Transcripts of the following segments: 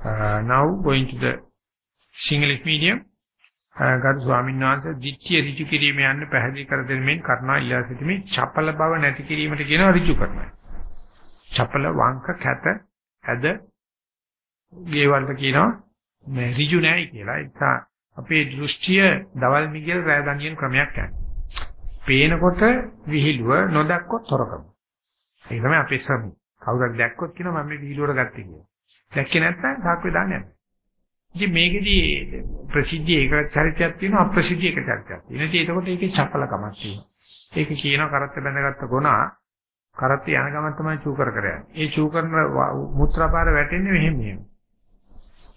Uh, now going to the Singlish medium. Uh, ගරු ස්වාමීන් වහන්සේ දිට්ඨිය ඍජු කිරීම යන්න පැහැදිලි කර දෙමින් කරුණා ඉල්ලා සිටීමේ චපල බව නැති කිරීමට කියනවා ඍජු කරනවා. චපල වංක කැත ඇද ගේවලට කියනවා මේ ඍජු නැයි කියලා. ඒ නිසා අපේ දෘෂ්ටිය දවල් මිගල් රෑ දනියන් ක්‍රමයක් යනවා. පේනකොට විහිළුව නොදක්කොත් තොරකම. ඒක තමයි අපේ ශ්‍රමය. කවුරුත් දැක්කොත් කියනවා මම මේ විහිළුවට ගත්තේ කියලා. දැක්කේ නැත්නම් සාක්කුවේ දාන්න යනවා. ඉතින් මේකෙදි ප්‍රසිද්ධිය එක චරිතයක් තියෙනවා අප්‍රසිද්ධිය එක චරිතයක් තියෙනවා. ඉතින් ඒකකොට ඒකේ චපලකමක් තියෙනවා. ඒක කියනවා කරත් බැඳගත්ත ගුණා කරත් යන ගමන් තමයි චූ කර කර යන්නේ. ඒ චූ කරන මුත්‍රාපාර වැටෙන්නේ මෙහෙම මෙහෙම.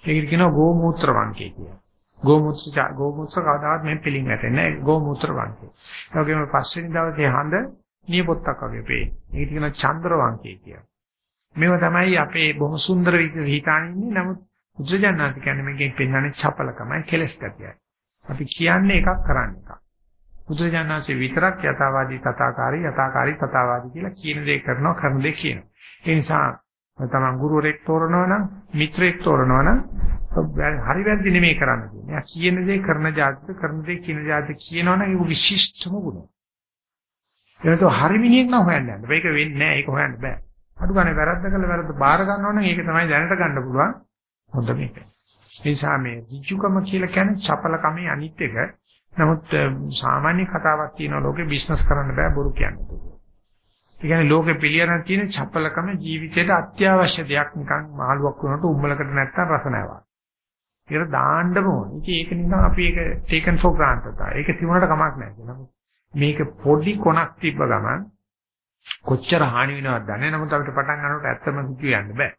ඒකට කියනවා ගෝ මූත්‍ර වංකේ කියලා. ගෝ මූත්‍ර ගෝ මූත්‍ර කවදාවත් මෙහෙම පිළින් වැටෙන්නේ නැහැ. ගෝ මූත්‍ර වංකේ. ඒ වගේම පස්වෙනි දවසේ හඳ නියපොත්තක් වගේ පේන්නේ. ඒකට කියනවා චන්ද්‍ර වංකේ කියලා. මේව තමයි අපේ බොහොම සුන්දර විදිහට හිතාන ඉන්නේ. නමුත් බුදුජානනාථ කියන්නේ මේකෙන් පෙන්වන්නේ චපලකමයි කෙලස් ගැතියයි. අපි කියන්නේ එකක් කරන්නේ එකක්. බුදුජානනාථේ විතරක් යථාවාදී තථාකාරී යථාකාරී තථාවාදී කියලා කියන දේ කරනවා කරන දේ කියනවා. ඒ නිසා තමන් ගුරුවරයෙක් තෝරනවා නම් මිත්‍රයෙක් තෝරනවා නම් හරි වැරදි නෙමෙයි කරන්න තියෙන්නේ. ආ කියන දේ කරන જાතිද කරන දේ කියන જાතිද කියනවනම් ඒක විශිෂ්ටම ගුණ. එනතෝ හරි මිනිහෙක් නම් හොයන්න යන්න. මේක වෙන්නේ නැහැ. ඒක හොයන්න බෑ. අඩු ගානේ වැරද්ද කළ වැරද්ද බාර ගන්නවනම් ඒක තමයි දැනට ගන්න පුළුවන්. හොඳ මේක. ඒ නිසා මේ ඍජුකම කියලා කියන්නේ චපලකමේ අනිත් එක. නමුත් සාමාන්‍ය කතාවක් තියෙනවා ලෝකේ බිස්නස් කරන්න බෑ බොරු කියන්නේ. ඒ කියන්නේ ලෝකේ පිළියරන තියෙන චපලකම ජීවිතේට අත්‍යවශ්‍ය දෙයක් නිකන් මහලුවක් වුණාට උම්මලකට නැත්තම් රස නැවා. ඒක දාන්නම ඕනේ. ඉතින් ඒක නිකන් අපි ඒක taken for granted. ඒක තිබුණාට කමක් නැහැ. නමුත් මේක පොඩි කොනක් තිබ්බ ගමන් කොච්චර හානි වෙනවද දන්නේ නමුත් අපිට පටන් ගන්නකොට ඇත්තම කියන්න බෑ.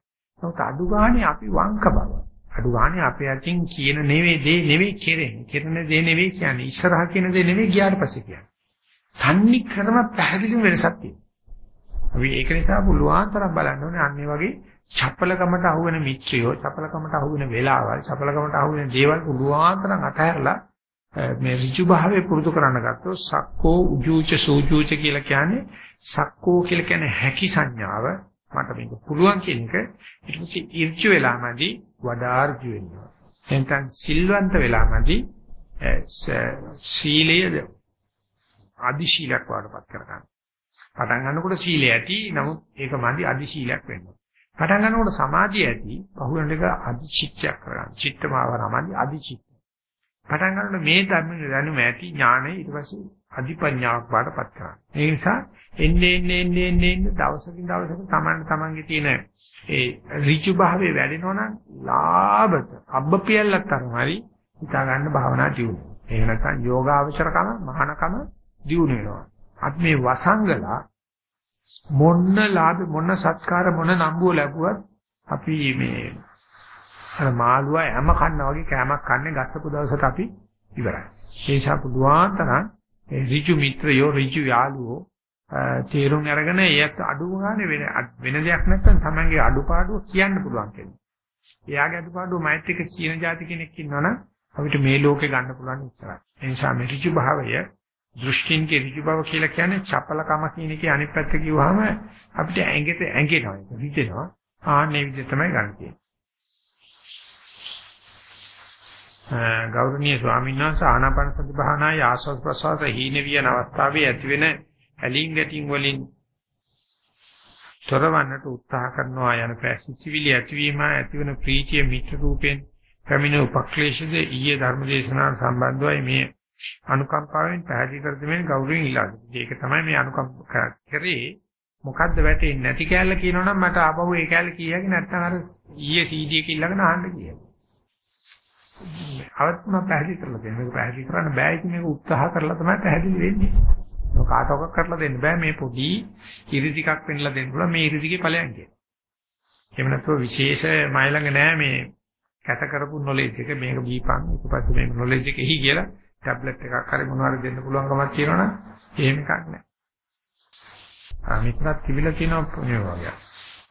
නමුත් අඩු ගානේ අපි වංක බව. අඩු ගානේ අපේ අතින් කියන නෙවෙයි දේ නෙවෙයි කෙරෙන්නේ. කෙරෙන දේ නෙවෙයි කියන්නේ. ඉස්සරහ කියන දේ නෙවෙයි ගියාට පස්සේ කියන්නේ. තන්නි ක්‍රම පැහැදිලිව වෙනසක් තියෙනවා. අපි ඒක නිසා පුළුවන් තරම් බලන්න ඕනේ අන්නේ වගේ චපලකමට අහු වෙන මිත්‍රයෝ, චපලකමට අහු වෙන වෙලාවල්, චපලකමට අහු වෙන දේවල් පුළුවන් තරම් අතහැරලා මේ ඍජු භාවය පුරුදු කරන්න ගත්තොත් සක්කෝ උජූච සූජූච කියලා කියන්නේ සක්කෝ කියලා කියන්නේ හැකි සංඥාව මට මේක පුළුවන් කියන එක ඊට පස්සේ ඉර්ජු වෙලාමදී වඩා ඍජු වෙනවා. එතෙන් සිල්වන්ත වෙලාමදී සීලය ආදි ශීලයක් වඩපත් කරගන්න. පටන් ගන්නකොට සීලය ඇති නමුත් ඒක මදි අදි ශීලයක් වෙන්න. පටන් ගන්නකොට සමාධිය ඇති පහුවෙන එක අදි චිත්තයක් කරගන්න. චිත්තමාවරමදි අදි චිත්ත. පටන් ගන්නකොට මේ ධර්ම දැනුම ඇති ඥානය ඊට පස්සේ අධිපඤ්ඤාවක් වඩපත් කරගන්න. ඒ නිසා එන්නේ එන්නේ එන්නේ එන්නේ දවසකින් දවසට Taman Tamanගේ තියෙන ඒ ඍජු භාවයේ වැඩෙනවා නම් ලාභත අබ්බපියල්ලක් තරමයි හිතා ගන්න භාවනා දියුණු. එහෙම නැත්නම් යෝගාවචරකම මහානකම දියුණු වෙනවා. අත් මේ වසංගලා මොන්න ලාභ මොන සත්කාර මොන නම්බුව ලැබුවත් අපි මේ අර මාළුවා හැම කන්නා වගේ කෑමක් කන්නේ ගස්සපු දවසට අපි ඉවරයි. ඒ නිසා පුළුවන් තරම් ඍජු මිත්‍රයෝ ඍජු යාළුවෝ තේරුම් අරගෙන ඒත් අඩු ගානේ වෙන වෙන දෙයක් නැත්නම් තමන්ගේ අඩුපාඩුව කියන්න පුළුවන් කෙනෙක්. එයාගේ අඩුපාඩුව මෛත් එක්ක කියන જાති කෙනෙක් ඉන්නවනම් අපිට මේ ලෝකේ ගන්න පුළුවන් ඉස්සරහ. ඒ නිසා මේ ඍජු භාවය දෘෂ්ටින්ගේ ඍජු බව කියලා කියන්නේ චපලකම කියන එකේ අනිත් පැත්ත කිව්වහම අපිට ඇඟෙත ඇඟෙනවා ඒක රිදෙනවා. ආන්නේ විදිහ තමයි ගන්න තියෙන්නේ. ගෞරවනීය ස්වාමීන් වහන්සේ ආනාපාන සති භාවනායේ ආස්වාද ප්‍රසවාස හීන වියන අවස්ථාවේ ඇතිවෙන ඇලින් ගැටින් වලින් තොරවන්නට උත්සාහ කරනවා යන පැසිවිලි ඇතිවීම ඇතිවන ප්‍රීතිය මිත්‍ර රූපෙන් පැමිණ උපක්ලේශද ඊයේ ධර්මදේශනා සම්බන්ධවයි මේ අනුකම්පාවෙන් පැහැදිලි කර දෙමින් ගෞරවයෙන් ඉල්ලා ඒක තමයි මේ අනුකම්ප කරේ මොකද්ද වැටෙන්නේ නැති කෑල්ල කියනවනම් මට ආපහු ඒ කෑල්ල කියයි නැත්නම් අර ඊයේ CD එක ඊළඟට අහන්න කියයි. අවත්ම පැහැදිලි කරලා දෙන්න. මේක පැහැදිලි කරන්න බෑ ඉතින් මේක උත්සාහ කරලා තමයි පැහැදිලි වෙන්නේ. ඒක කාටවත් කරලා දෙන්න බෑ මේ පොඩි ඉරි ටිකක් පෙන්ලා දෙන්න පුළුවන් මේ ඉරි ටිකේ ඵලයන් කියන. එහෙම නැත්නම් විශේෂ මයි ළඟ නෑ මේ කැත කරපු නොලෙජ් එක මේක බීපන් ඊට පස්සේ මේ නොලෙජ් එක එහි කියලා ටැබ්ලට් එකක් හරි මොනවාරි දෙන්න පුළුවන්කමක් තියෙනවනම් එහෙම එකක් නෑ. අනිත්‍යත් තිබිලා තියෙනවා මේ වගේ.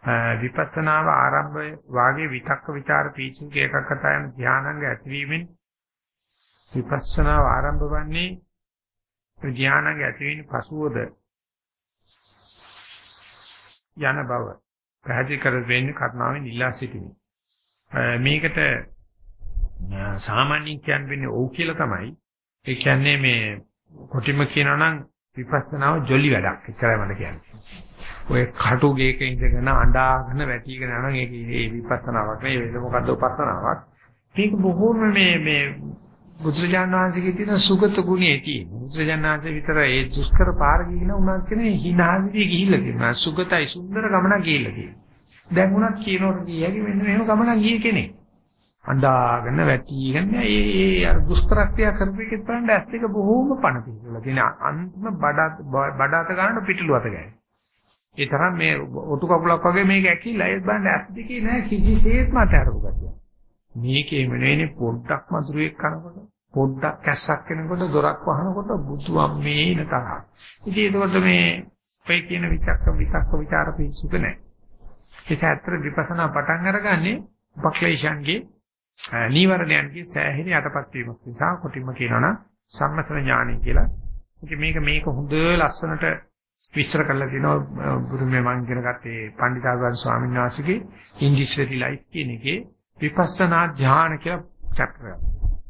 විපස්සනාව ආරම්භය වාගේ විතක්ක ਵਿਚාර පීචුක එකකට යන ධානාංග ඇතිවීමෙන් විපස්සනාව ආරම්භ වන්නේ ධානාංග ඇතිවීම පසුවද යන බව පැහැදිලි කර දෙන්නේ කර්ණාවෙන් ඉල්ලා සිටිමි. මේකට සාමාන්‍යයෙන් කියන්නේ ඔව් කියලා තමයි. ඒ කියන්නේ මේ කොටිම කියනවා නම් විපස්සනාව ජොලි වැඩක්. එච්චරයි මට කියන්නේ. ඔය කටු ගේක ඉඳගෙන අඬාගෙන වැටිගෙන යනවා ඒක ඒ විපස්සනාවක් නෙවෙයි ඒක මොකද්ද උපස්සනාවක්. මේක බොහෝම මේ මේ බුදුරජාණන් වහන්සේගේ තියෙන සුගත ගුණයේ තියෙන. බුදුරජාණන් වහන්සේ විතර ඒ දුෂ්කර පාර ගිහින උනත් කියන්නේ hinaවිදී ගිහිල්ලා තියෙනවා. සුගතයි සුන්දර ගමනක් ගිහිල්ලා තියෙනවා. දැන් උනත් කියනකොට කියයි මෙන්න මෙහෙම ගමනක් ගියේ කෙනෙක්. අඬාගෙන වැටිගෙන ඒ ඒ අර දුෂ්කරක්‍රියා කරපෙකෙත් බලන්න ඇස් දෙක බොහෝම පණ පිළිලා තියෙන අන්තිම බඩ බඩත ගන්න පිටුළු අත ගෑනේ. ඒ තරම් මේ ඔටු කකුලක් වගේ මේක ඇකිලා ඒත් බලන්න ඇස් දෙකේ නෑ කිසිසේත්ම අතහැරපු ගැතිය. මේකේම නෙවෙයි පොඩ්ඩක් මధుරයක් කරනකොට පොඩ්ඩක් කැස්සක් වෙනකොට දොරක් වහනකොට බුදුන් මේන තරහ. ඉතින් ඒකවල මේ ඔය කියන විචක්ක විචක්ක ਵਿਚාර පිසුක නෑ. ඒ සත්‍ය විපස්සනා පටන් අරගන්නේ උපක්ලේශයන්ගේ නීවරණයන්ගේ සෑහෙන යටපත් වීමක් නිසා කොටිම කියනවනම් සම්මසන ඥානයි කියලා. ඉතින් මේක මේක හොඳ ලස්සනට විස්තර කරලා තියෙනවා බුදුමේ මං ඉගෙන ගත්තේ පණ්ඩිතාගාර ස්වාමීන් වහන්සේගේ ඉන්ඩිස්ටරි ලයිෆ් කියන එකේ විපස්සනා ධ්‍යාන කියලා චක්‍රය.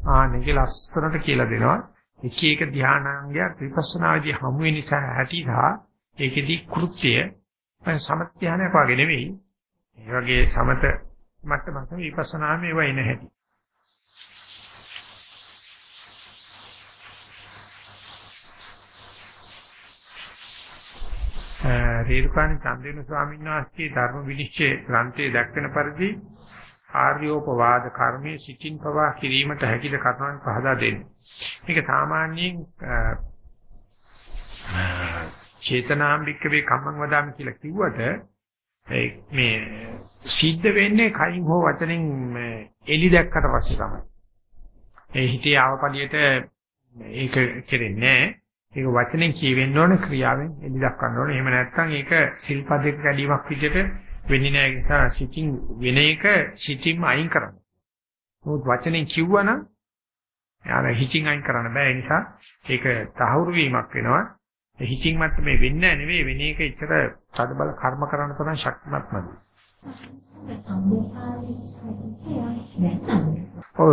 ආනෙක ලස්සනට කියලා දෙනවා. එක එක ධ්‍යානාංගයක් විපස්සනාදී හමු වෙන නිසා හැටිදා ඒකෙදි කෘත්‍ය සමත් ධ්‍යානයක් වගේ නෙවෙයි. ඒ වගේ සමත මට්ටමක විපස්සනාම ඒවා එන හැටි. රේරුකාණි චන්දේන ස්වාමීන් වහන්සේ ධර්ම විනිශ්චය ග්‍රන්ථයේ දක්වන පරිදි ආර්යෝපවාද කර්මයේ සිටින් පවා කිරීමට හැකිද කරනවන් පහදා දෙන්නේ. මේක සාමාන්‍යයෙන් චේතනාම්බික වේ කම්මං වදාමි කියලා කිව්වට මේ සිද්ධ වෙන්නේ කයින් හෝ වචනෙන් එලි දැක්කට පස්සේ තමයි. ඒ හිතේ ආවපලියට ඒක කෙරෙන්නේ නැහැ. ඒක වචනෙන් කියවෙන්න ඕනේ ක්‍රියාවෙන් එලි දක්වන්න ඕනේ. එහෙම නැත්නම් ඒක සිල්පදයක කැඩීමක් විදිහට වෙන්නේ නැහැ. ඒ නිසා සිතින් වෙන එක සිතින්ම අයින් කරන්න. මොකද වචනෙන් කිව්වනම් යාර හිතින් අයින් කරන්න බෑ. ඒ නිසා ඒක තහවුරු වීමක් වෙනවා. ඒ හිතින් මත් මේ වෙන්නේ නෙවෙයි වෙන එක ඉතර තද බල කර්ම කරන්න තරම් ශක්තිමත් නැති. ඔව්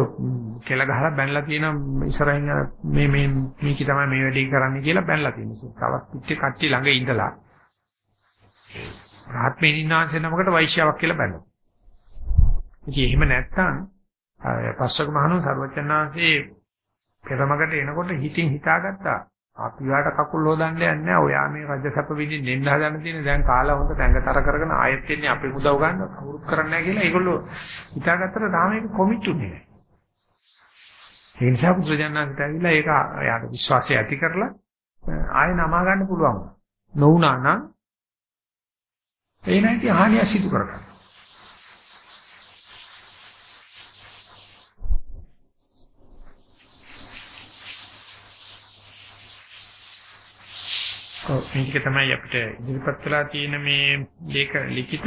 කෙල ගහලා බැනලා තියෙන ඉස්සරහින් මේ මේ මේක තමයි මේ වැඩේ කරන්නේ කියලා බැනලා තියෙනවා. තවත් පිටේ කට්ටිය ළඟ ඉඳලා රාත්මේ නිනාංශ නමකට වෛශ්‍යාවක් කියලා බැලුවා. ඉතින් එහෙම නැත්තම් පස්සක මහණෝ සර්වචන්නාංශේ පෙරමකට එනකොට හිතින් හිතාගත්තා. අපි වාට කකුල් හොදන්න යන්නේ නැහැ. ඔයා මේ රජසප විදිහින් දෙන්න හදන තියෙන දැන් කාලා හොඳ තැඟතර කරගෙන ආයෙත් එන්නේ අපේ උදව් ගන්න කවුරුත් කරන්නේ නැහැ කියලා ඒගොල්ලෝ හිතාගත්තට තාම ඒක කොමිටුනේ නැහැ. ඒ නිසා පුත්‍රජනනාන්ට ඇවිල්ලා ඒක යාට විශ්වාසය ඇති කරලා ආයෙ නමා ගන්න පුළුවන්. නොවුනා නම් ඒ නැති හානිය සිදු කරගන්න. ඔව් මේක තමයි අපිට ඉදිරිපත් වෙලා තියෙන මේ ලේඛ ලිඛිත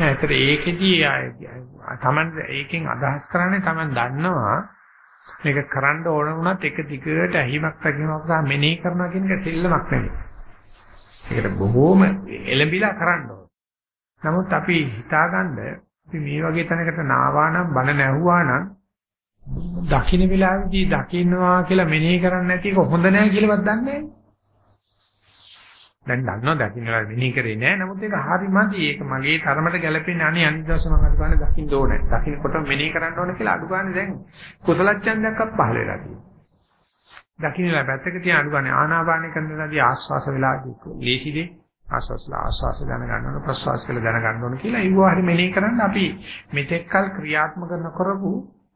ඒතර ඒකෙදී තමන් ඒකෙන් අදහස් කරන්නේ තමන් දන්නවා මේක කරන්න ඕන වුණත් එක දිගට ඇහිමක් පැකිලීමක් සහ මෙනෙහි කරනවා කියන එක සෙල්ලමක් නෙවෙයි. ඒකට බොහෝම එළඹිලා කරන්න ඕන. නමුත් අපි හිතාගන්න අපි මේ වගේ තැනකට නාවා නම් බන නැහුවා නම් දකින්න වෙලාවේදී දකින්නවා කියලා මෙනෙහි කරන්නේ නැති එක හොඳ නැහැ කියලාවත් දන්නේ නැහැ. දැන් දන්නවා දකින්න වෙලාවේ මෙනෙහි කරේ නැහැ. නමුත් ඒක හරිමදි. ඒක මගේ තරමට ගැළපෙන්නේ අනේ අනිත් දවස් මම අඩු ගන්න දකින්න ඕනේ. දකින්නකොට මෙනෙහි කරන්න ඕනේ කියලා අඩු ගන්න දැන් කුසල ඡන්දයක්වත් පහළ වෙලා තියෙනවා. දකින්නලා පැත්තක තියන අඩු ගන්න ආනාපාන කරනදී ආස්වාස වෙලාදී ලේසිදී ආස්වාසලා ආස්වාස දැන ගන්න ඕන ප්‍රස්වාස කියලා දැන ගන්න ඕන කියලා ඒව හරි මෙනෙහි කරන්න අපි මෙතෙක්කල් ක්‍රියාත්මක කරපු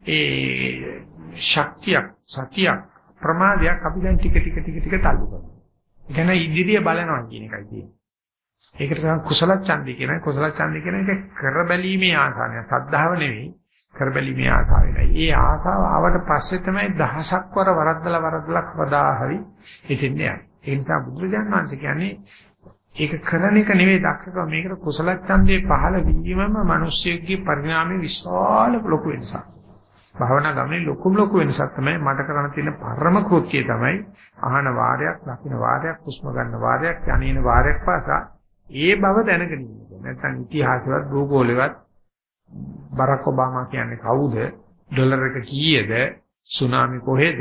ඒ ශක්තියක් සතියක් ප්‍රමාදයක් අපි දැන් ටික ටික ටික ටික තල්ලු කරනවා. ගැන ඉදිරිය බලනවා කියන එකයි තියෙන්නේ. ඒකට තමයි කුසල ඡන්දය කියන්නේ. කුසල ඡන්දය කියන එක කරබැලීමේ ආසාවය. සද්ධාව නෙවෙයි කරබැලීමේ ආසාවයි. ඒ ආසාව ආවට පස්සේ තමයි දහසක් වර වරද්දලා වරද්දලා කවදා හරි හිතෙන්නේ යන්නේ. ඒ නිසා බුදුරජාණන් වහන්සේ කියන්නේ ඒක කරන එක නෙවෙයි දක්ෂකම මේකට කුසල ඡන්දේ පහළ වීමම මිනිස්සෙක්ගේ පරිණාමයේ විශාල ලොකු වෙනසක්. භාවනා ගමනේ ලොකුම ලොකු වෙනසක් තමයි මට කරන්න තියෙන පරම කෘත්‍යය තමයි අහන වාරයක්, දකින්න වාරයක්, හුස්ම ගන්න වාරයක්, යන්නේන වාරයක් පාසා ඒ බව දැනගෙන ඉන්න. නැත්නම් ඉතිහාසවත් භූගෝලෙවත් බරක් ඔබාමා කියන්නේ කවුද? ඩොලර් එක කීයද? සුනාමි කොහෙද?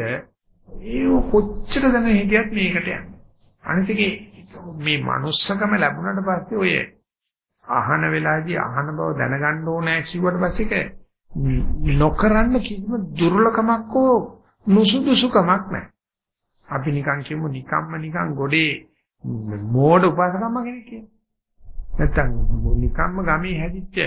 ඒ කොච්චර දැන හිටියත් මේකට යන්නේ. අනිත් එකේ මේ manussකම ලැබුණාට පස්සේ ඔය අහන වෙලාවේදී අහන බව දැනගන්න ඕනෑ කිව්වට පස්සේ ඒක නොකරන්න කිසිම දුර්ලකමක් හෝ නුසුදුසුකමක් නැහැ. අපි නිකන් කියමු නිකම්ම නිකන් ගොඩේ මෝඩ උපාසකම්ම කෙනෙක් කියන්නේ. නැත්තම් නිකම්ම ගමේ හැදිච්ච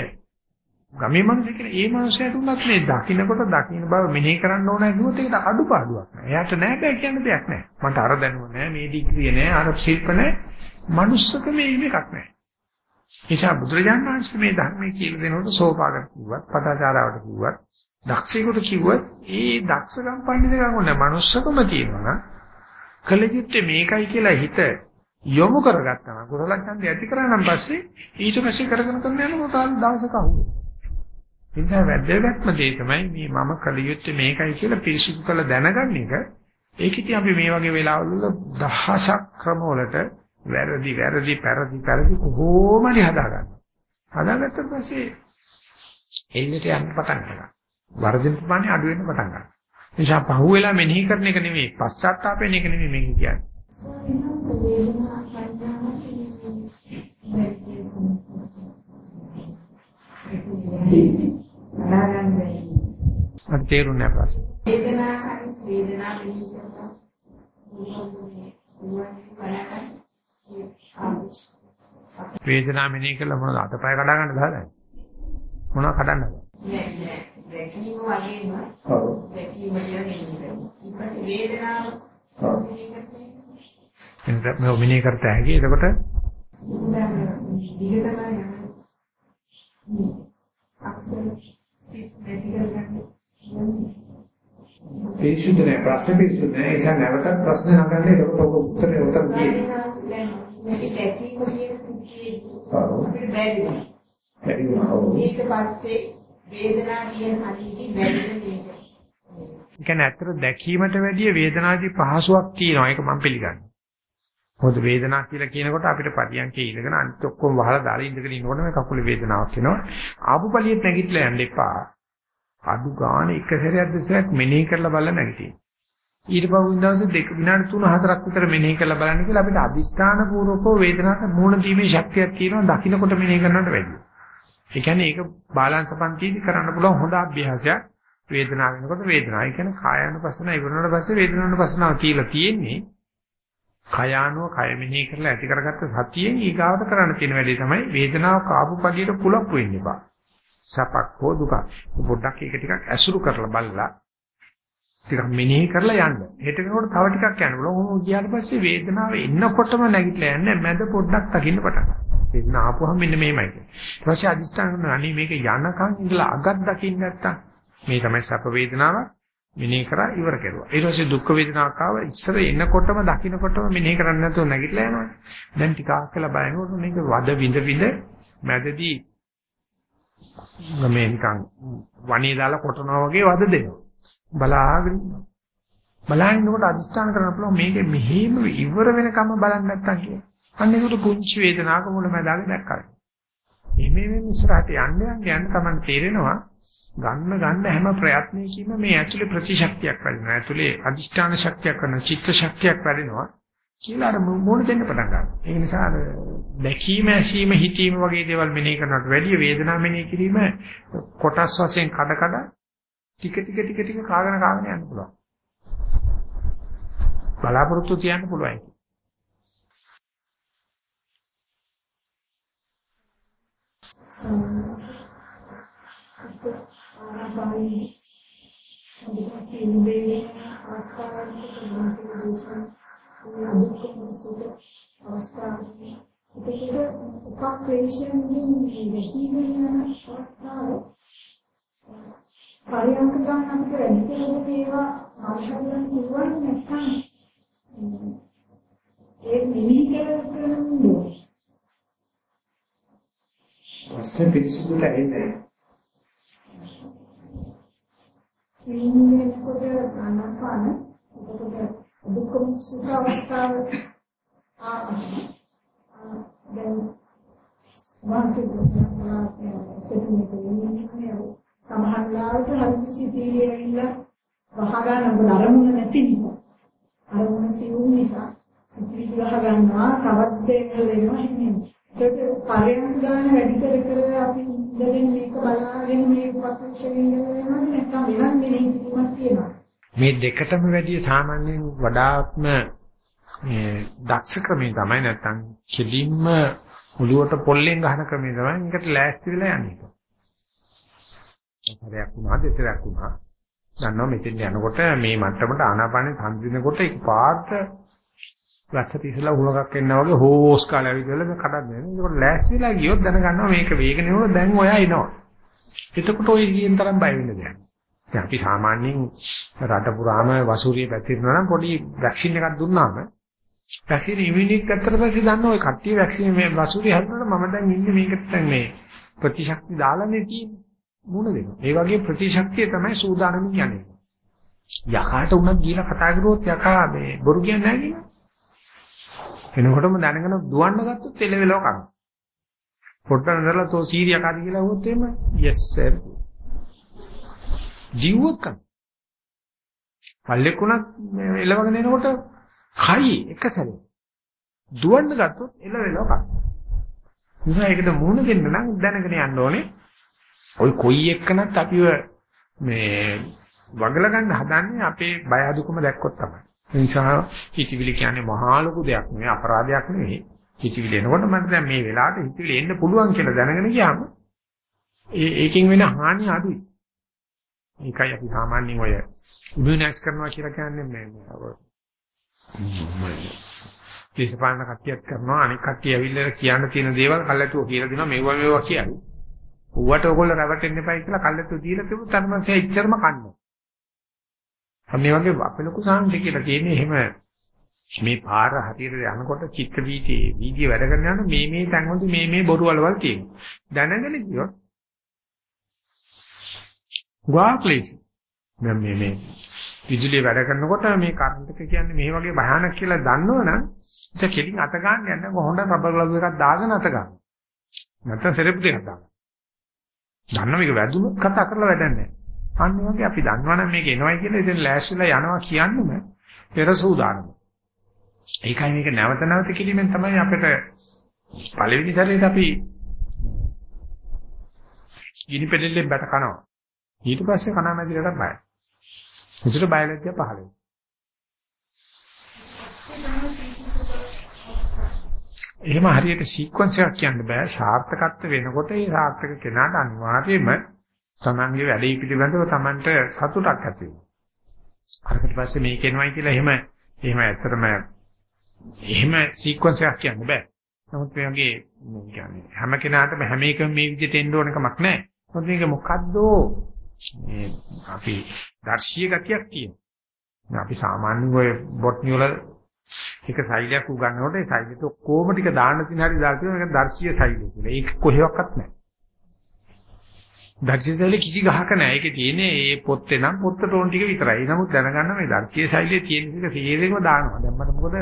ගමේ මිනිස්සු කියන ඒ මිනිස්සුන්ට උනත් මේ දකින්නකොට දකින්න බව මෙනෙහි කරන්න ඕන නේද ඒකට අඩුපාඩුවක් නෑ. එයාට නෑ බෑ කියන දෙයක් නෑ. මට අර දැනුම නෑ, මේ ඩිග්‍රිය නෑ, අර ශිල්ප නෑ. මනුස්සකමේ එකක් නෑ. නිසා බුදුරජාණන් වහන්සේ මේ ධර්මයේ කියලා දෙනකොට සෝපාගත කිව්වත්, පදාචාරාවට කිව්වත්, දක්ෂයෙකුට කිව්වත් ඒ දක්ෂකම් පඬිතුකම් ඕනේ මනුස්සකම තියෙනවා නම් කලජිත්තේ මේකයි කියලා හිත යොමු කරගත්තා නම් කුසල ඡන්දය ඇති කරා නම් පස්සේ ඊට පස්සේ කරගෙන කරගෙන යනකොට දවසක අහුවෙනවා. ඒ නිසා වැදගත්ම දේ තමයි මේ මම කලියුත්තේ මේකයි කියලා පිරිසිදු කළ දැනගන්න එක. ඒකිට අපි මේ වගේ වෙලාවවල දහසක් ක්‍රමවලට වැරදි වැරදි පෙරදි පෙරදි කොහොම හරි හදාගන්න. හදාගත්ත පස්සේ එන්නට යන්න පටන් ගන්නවා. වර්ධිත ප්‍රමාණය අඩු වෙන්න පටන් ගන්නවා. නිසා පහුවෙලා මෙනෙහි කරන එක නෙවෙයි පශ්චාත්තාපයෙන් එක නෙවෙයි මේක කියන්නේ. මට තේරුන්නේ නැහැ ප්‍රශ්නේ. වේදනා හරි වේදනා මෙහි කරනවා. වේදනාව මෙනෙහි කළා මොනවද අතපය කඩා ගන්න දාලා මොනවද කඩන්නද නෑ නෑ දැකීම වගේම ඔව්. දැකීම කියලා මෙනෙහි කරනවා. ඊට පස්සේ වේදනාව ඔව්. මෙනෙහි කරන්නේ එතකොට මේ මෙනෙහි කරත හැකි එතකොට දැන් දිගටම යනවා. අක්ෂර සිත් නැති කරගන්න. පිරිසුදු නැහැ ප්‍රශ්න පිරිසුදු නැහැ ඒ නිසා නැවතත් ප්‍රශ්න නගන්න ඒකට ඔබ උත්තරේ උත්තර දෙන්න. මේක දැකීම කියන සිද්ධියේ ඔව්. අපිට බැරි වෙනවා. බැරි වුණා. ඔව්. ඊට පස්සේ වේදනාව කියන හරියදී බැරි වෙන මේක. ඒ කියන්නේ ඇත්තට දැකීමට වැඩිය වේදනාවේ පහසුවක් තියෙනවා ඒක මම පිළිගන්නවා. මොකද වේදනාව කියලා කියනකොට අපිට පරියන්කේ ඉඳගෙන අනිත් ඔක්කොම වහලා දාලා ඉඳගෙන ඉන්නකොට මේ කකුලේ වේදනාවක් එනවා. ආපු පළියෙත් නැගිටලා යන්න එපා. අඩු ගන්න එක සැරයක් දෙසරයක් මෙනෙහි කරලා බලන්න නැගිටින්න. ඊට පස්සේ දවසේ දෙක විනාඩි 3-4ක් විතර මෙනෙහි කරලා බලන්න කියලා අපිට අදිස්ථාන පූර්වකව වේදනාවට මූණ දීමේ ශක්තියක් තියෙනවා දකින්නකොට මෙනෙහි කරනවට වැඩිය. ඒ කියන්නේ ඒක බාලන්ස් පන්තිදී කරන්න පුළුවන් හොඳ අභ්‍යාසයක්. වේදනාව වෙනකොට වේදනාව. ඒ කියන්නේ කායानुපස්සන ඉවරනට පස්සේ වේදනානුපස්සනාව කියලා තියෙන්නේ. කයානුව කය මෙනෙහි කරලා ඇති කරගත්ත සතියෙන් ඊගාවට කරන්න තියෙන වැඩේ තමයි වේදනාව කාපු පදියට කුලප්පු වෙන්න එපා. සපක් හෝ දුක. පොඩ්ඩක් ඒක ටිකක් ඇසුරු කරලා බලලා ටිකක් මෙනෙහි කරලා යන්න. හෙට වෙනකොට තව ටිකක් යන්න බලමු. මොකද ගියාට පස්සේ වේදනාව එන්නකොටම නැගිටලා යන්නේ මැද පොඩ්ඩක් දකින්න පටන් ගන්නවා. වේදනාව ආපුවම මෙන්න මේමයි කියන්නේ. ඊට පස්සේ අදිස්ථාන කරනවා අනේ මේක යනකම් ඉඳලා අගක් දකින්න නැත්තම් මේ තමයි සැප වේදනාව මෙනෙහි කරා ඉවර කෙරුවා. ඊට පස්සේ දුක් වේදනාවක් ආව ඉස්සර එනකොටම දකින්නකොටම මෙනෙහි කරන්නේ නැතුව නැගිටලා යනවා. දැන් ටිකක් කියලා බලනකොට මේක වද විඳ විඳ මැදදී මේ නිකන් වණේ දාලා කොටනවා වගේ වද දෙනවා. බලාගෙන ඉන්නවා. බලහින්නකොට අදිස්ථාන කරන්න පුළුවන් මේක මෙහෙම ඉවර වෙනකම් බලන්න නැත්තම් කියන. අන්න ඒකට පුංචි වේදනාවක මුල මැදාගෙන දැක්කා. එමේ මේ ඉස්සරහට යන්න යන්න යන්න තමයි තේරෙනවා ගන්න ගන්න හැම ප්‍රයත්නයකින්ම මේ ඇතුලේ ප්‍රතිශක්තියක් වැඩෙනවා. ඇතුලේ අදිෂ්ඨාන ශක්තියක් කරන චිත්ත ශක්තියක් වැඩෙනවා. කියලා අර මොන දෙන්න පටන් ගන්නවා. ඒ නිසා අර දැකීම, ඇසීම, හිතීම වගේ දේවල් මෙනෙහි කරනවට වැඩිය වේදනාව මෙනෙහි කිරීම කොටස් වශයෙන් කඩ කඩ ටික ටික ටික ටික කාගෙන කාගෙන යන්න පුළුවන්. බලාපොරොත්තු තියන්න පුළුවන්. ආරම්භයි අදිවාසී නිවේ අවස්ථාවන්ට මානසික දේශන අදුක්ක සුද අවස්ථාවන්ට ඒකේ උපක්‍රේෂණයෙන් වෙහිගෙන අවස්ථාව පරියන්ක ගන්න අපිට වැඩි කියලා ඒවා මාර්ගයෙන් පුළුවන් නැත්නම් ඒ නිවි කියලා කරන්නේ ප්‍රශ්න පිළිසිදුට ඇහෙන්නේ. ස්විමින් වෙනකොට ආනාපාන එතකොට දුක්ඛ සුඛ අවස්ථාව ආ දැන් වාසික සමහරවිට හරි සිතිවිලි ඇවිල්ලා වහගන්න මොකද අරමුණ නැති නිසා. අරමුණ සිවුම් නිසා සිතිවිලි වහ ගන්නවා. තවත් දෙයක් වෙනවා එහෙනම් ඒක පරයන් ගන්න වැඩි කර කර අපි ඉඳගෙන මේක බලාගෙන මේ උපක්ෂයෙන් වෙනවා නැත්නම් වෙනත් මෙහෙයුමක් තියෙනවා මේ දෙකටම වැඩිය සාමාන්‍යයෙන් වඩාත්ම මේ දක්ෂ ක්‍රමේ තමයි නැත්තම් කෙලින්ම ඔළුවට පොල්ලෙන් ගහන ක්‍රමේ තමයි මේකට ලෑස්ති වෙලා යන්නේ. හරියක් වුණා දෙසරයක් වුණා. දන්නවා මෙතෙන් යනකොට මේ මට්ටමට ආනාපානෙ සංසිඳනකොට ඒක පාට වැස්සට ඉස්සලා උලකක් එන්නා වගේ හෝස් කාලය ඇවිදලා මේ කඩන්නේ. ඒකට ලෑස්ති වෙලා ගියොත් දැනගන්නවා මේක වේගනේ වල දැන් ඔයා එනවා. එතකොට ඔය කියන තරම් බය වෙන්න දෙයක්. දැන් අපි සාමාන්‍යයෙන් රට පුරාම වසූරිය පැතිරෙනවා නම් පොඩි වැක්සින් එකක් දුන්නාම වැක්සින් ඉමුනිට් පැත්තට පස්සේ දන්න ඔය කට්ටිය වැක්සින් මේ වසූරිය හදනකොට මම දැන් ඉන්නේ මේකට මේ ප්‍රතිශක්ති දාලානේ තියෙන්නේ මුණ දෙනවා. ඒ වගේ ප්‍රතිශක්තිය තමයි සූදානමින් යන්නේ. යකාට උනත් ගිහලා කතා කරුවොත් යකා මේ බොරු කියන්නේ නැහැ නේද? එනකොටම දැනගෙන දුවන්න ගත්තොත් එලෙවෙලව කරනවා. පොට්ටන ඉඳලා තෝ සීරියා කාද කියලා වුත් එහෙම yes sir ජීවත් කරන. පල්ලෙකුණත් එලවගෙන එනකොට කයි එක සැරේ. දුවන්න ගත්තොත් එලවෙලව කරනවා. නිසා ඒකට මුහුණ දෙන්න නම් දැනගෙන යන්න ඕනේ. ওই කොයි එක්කනත් අපිව මේ වගල ගන්න හදන්නේ අපේ බය අදුකම දැක්කොත් තමයි. ඒ නිසා හිතවිලි කියන්නේ මහා ලොකු දෙයක් නෙවෙයි අපරාධයක් නෙවෙයි. හිතවිලි එනකොට මට දැන් මේ වෙලාවට හිතවිලි එන්න පුළුවන් කියලා දැනගෙන ගියාම ඒ ඒකෙන් වෙන හානිය අඩුයි. ඒකයි අපි සාමාන්‍යයෙන් ඔය ඉමුනයිස් කරනවා කියලා කියන්නේ මේ දේශපාලන කට්ටියක් කරනවා අනික කට්ටිය ඇවිල්ලා කියන්න තියෙන දේවල් කල්ලාතුව කියලා දෙනවා මෙව්වා මෙව්වා කියන්නේ. ඌවට ඕගොල්ලෝ රැවටෙන්න එපයි කියලා කල්ලාතුව දීලා තිබුත් අර මං ඉච්චරම කන්නවා. මේ වගේ අපේ ලොකු සාංශ කියලා කියන්නේ එහෙම මේ පාර හරියට යනකොට චිත්ත වීතියේ වීදිය වැඩ කරන යන මේ මේ තැන්වලදී මේ මේ බොරු වලවල් තියෙනවා. දැනගෙන ගියොත් ගාප්ලේස් මම මේ මේ විදුලිය වැඩ කරනකොට මේ කරන්ට් එක කියන්නේ මේ වගේ භයානක කියලා දන්නවනම් ඒක කෙලින් අත ගන්න යන්න කොහොමද රබර් ග්ලව් එකක් දාගෙන අත ගන්න. නැත්නම් සෙරෙප්පු දෙකක් දාන්න. දන්න මේක වැදුනොත් කතා කරලා වැඩක් නැහැ. අන්න වගේ අපි දන්නවනම් මේක එනවයි කියලා ඉතින් ලෑස්තිලා යනවා කියන්නේම පෙර සූදානම. ඒකයි මේක නැවත නැවත කිරීමෙන් තමයි අපිට පළවෙනි සැරේට අපි ගිනි පෙඩෙල්ලෙන් බැට කනවා. ඊට පස්සේ කනවා මැදිරට බයයි. උචිත බයලජ්ජා පහළ වෙනවා. එහෙම හරියට සීක්වන්ස් එකක් කියන්න බෑ. සාර්ථකත්ව වෙනකොට ඒ සාර්ථක කෙනාට අනිවාර්යයෙන්ම තමන්ගේ වැඩේ පිළිබඳව තමන්ට සතුටක් ඇති වෙනවා. අරකට පස්සේ මේක එනවයි කියලා එහෙම එහෙම ඇත්තටම එහෙම සීක්වන්ස් එකක් කියන්න බෑ. නමුත් මේ වගේ කියන්නේ හැම කෙනාටම හැම එකම මේ විදිහට එන්න ඕන කමක් නැහැ. මොකද මේක මොකද්ද මේ අපි දර්ශීය ගතියක් තියෙනවා. අපි සාමාන්‍යයෙන් ඔය බොට්නි වල එක සෛලයක් උගන්වනකොට ඒ සෛලෙට ඔක්කොම ටික දාන්න තියෙන හැටි දාලා තියෙනවා මේක දර්ශීය සෛලය කියලා. ඒක කොහෙවත් නැහැ. දර්ශීය සෛලෙ කිසි ගහක නැහැ. ඒකේ තියෙන්නේ ඒ පොත්තේ නම් පොත්ත ටෝන් ටික විතරයි. නමුත් දැනගන්න මේ දර්ශීය සෛලයේ තියෙන ටික තේරෙම දානවා. දැන් මට මොකද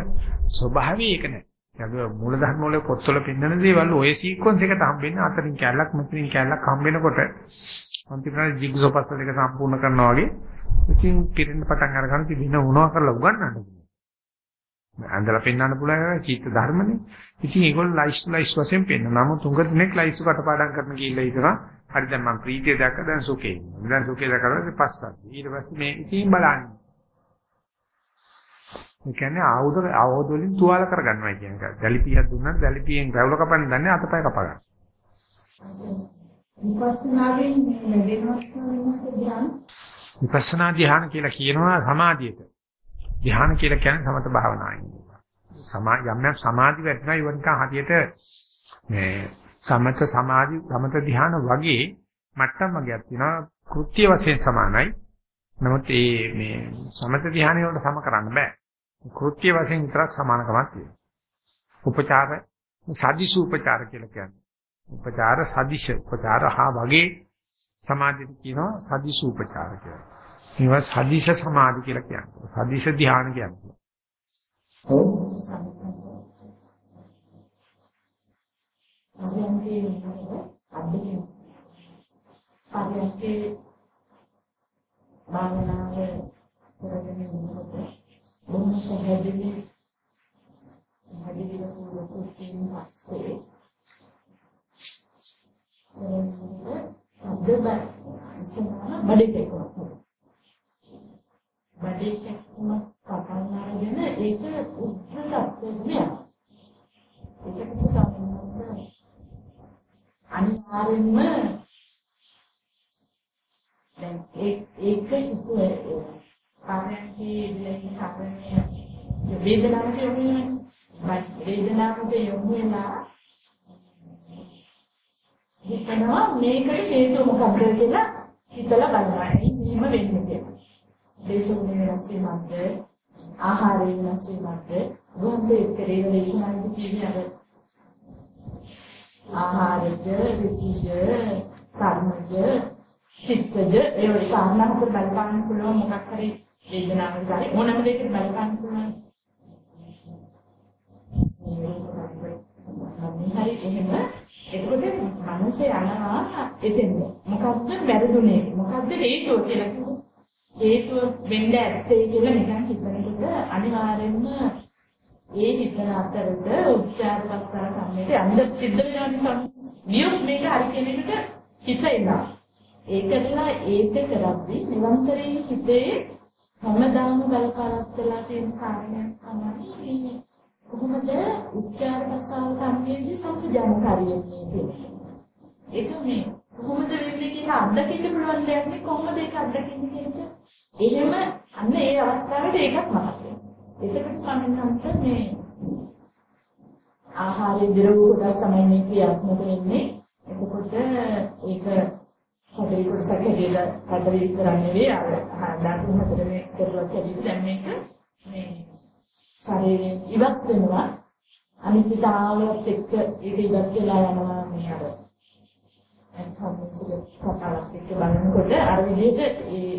ස්වභාවය ඒක නැහැ. යගේ මූලධර්ම වල පොත්වල පෙන්වන දේවල් ඔය සීක්වන්ස් එකට හම්බෙන්නේ අතරින් කැලලක් මෙතනින් කැලලක් හම්බෙනකොට අන්තිමට ජිග්සෝ පස්සල් එක සම්පූර්ණ කරනවා වගේ ඉතින් පිටින් පටන් අරගන්න තිබෙන මොනවා කරලා උගන්වන්නද ඇඳලා පෙන්වන්න පුළුවන් චිත්ත ධර්මනේ. ඉතින් ඒගොල්ලෝ ලයිස් ලයිස් වශයෙන් පෙන්වන. නමුත් උඟ දිනෙක ලයිස් කටපාඩම් කරන කියලා ඉතන හරි දැන් මම ප්‍රීතිය දැක්ක දැන් සුඛේ. දැන් සුඛේ දැකලා පස්සක්. ඊට පස්සේ මේ ඉතින් බලන්නේ. ඒ කියන්නේ ආයුධ ආයුධ වලින් තුවාල කරගන්නවා කියන එක. දැලිපියක් දුන්නාට දැලිපියෙන් රැවුල කපන්න දන්නේ අතපය කප ගන්න. විපස්සනාවෙන් වැඩෙනවස් ධ්‍යාන විපස්සනා ධ්‍යාන කියලා කියනවා සමාධියට. ධ්‍යාන කියලා කියන්නේ සමත භාවනාවයි. සමා යම් යම් සමාධි වැඩිනවා ඉවනිකා හදියට මේ සමත සමාධි සමත ධ්‍යාන වගේ මට්ටම් වර්ගයක් තියෙනවා කෘත්‍ය වශයෙන් සමානයි. නමුත් ඒ මේ සමත ධ්‍යානය වලට සම කරන්න බෑ. කෘත්‍ය වශයෙන් විතරක් සමානකමක් තියෙනවා. උපචාර සදිසු උපචාර කියලා කියන්නේ. උපචාර සදිශ උපචාර හා වගේ සමාධියට කියනවා සදිසු උපචාර කියලා. මේවා සදිශ සමාධි කියලා කියන්නේ. සදිශ ධ්‍යාන කියන්නේ. ඔව්. පරයන්කේ අද්දකින් පරයන්කේ භාවනාව කරගෙන ඉන්නකොට බොහොම පැහැදිලි පැහැදිලිව සූරකුත්ින් පස්සේ අද බ ඉස්සරහ බඩේ කෙකුණා බඩේ කෙකුණ පටන් අරගෙන ඒක උද්දටත් වෙන්නේ ඒකට සම්බන්ධව අනිවාර්යෙන්ම දැන් ඒ ඒක හිතුවේ කාර්යයේ විලෙන් කාර්යය වේදනාවට යොමු වෙනවා වේදනාවට යොමු වෙලා හිතනවා මේකට හේතුව මොකක්ද කියලා හිතලා බලනවා. එහෙම වෙන්නේ කියලා. දේශෝනේ වෙනස් වීමක්ද ආහාරය වෙනස් වීමක්ද වහන්සේ කෙරේ දේශනාදී කියන්නේ අර ආහාරජ, ඍතිජ, කර්මජ, චිත්තජ ඒ වගේ සාහනකට බලපාන්න පුළුවන් මොකක් හරි වේදනාවක් හරි ඕනම දෙයකට බලපාන්න පුළුවන්. හරි එහෙම එතකොට මනස යනවා එතෙන්ද. මොකද්ද වැරදුනේ? මොකද්ද හේතුව කියලා කිව්වොත් හේතුව වෙන්න ඇත්තේ කියලා නිකන් හිතනකොට අනිවාර්යෙන්ම ඒ හිතන අතරත උච්චාර පස්සාර සම්මේත අන්ද සිද්ධ වෙනවා නියොත් මේක හරි කෙනෙකුට හිත එනවා. ඒකදලා ඒක කරද්දී නිරන්තරයෙන් හිතේ හැමදාම බලපාරක් වෙලා තියෙන කාරණයක් තමයි කොහොමද උච්චාර පස්සාර සම්මේතී සම්පජානකාරිය කියන්නේ. ඒක මේ කොහොමද වෙන්නේ කියලා අත්දකින්න පුළුවන් දෙයක් නේ කොහොමද ඒක අත්දකින්නේ කියන එක. එහෙම අන්න ඒ අවස්ථාවට ඒකත් මතක් වෙනවා. එතකොට සම්මන්හන්ස මේ ආහාරයේ දිරව කොටස් තමයි මේ ක්‍රියාත්මක වෙන්නේ. එතකොට ඒක හදේ කොටසක් හැටියට හතරේ කරන්නේ වේ අර ධාතු හතරේ කරලා කැඩී දැන් මේක මේ ශරීරයෙන් ඉවත් වෙනවා අනිත්‍යතාවයත් එක්ක ඒක ඉවත් වෙලා යනවා මේ අර අන්තම්සික කතාවක් එක්ක බලනකොට අර විදිහට ඒ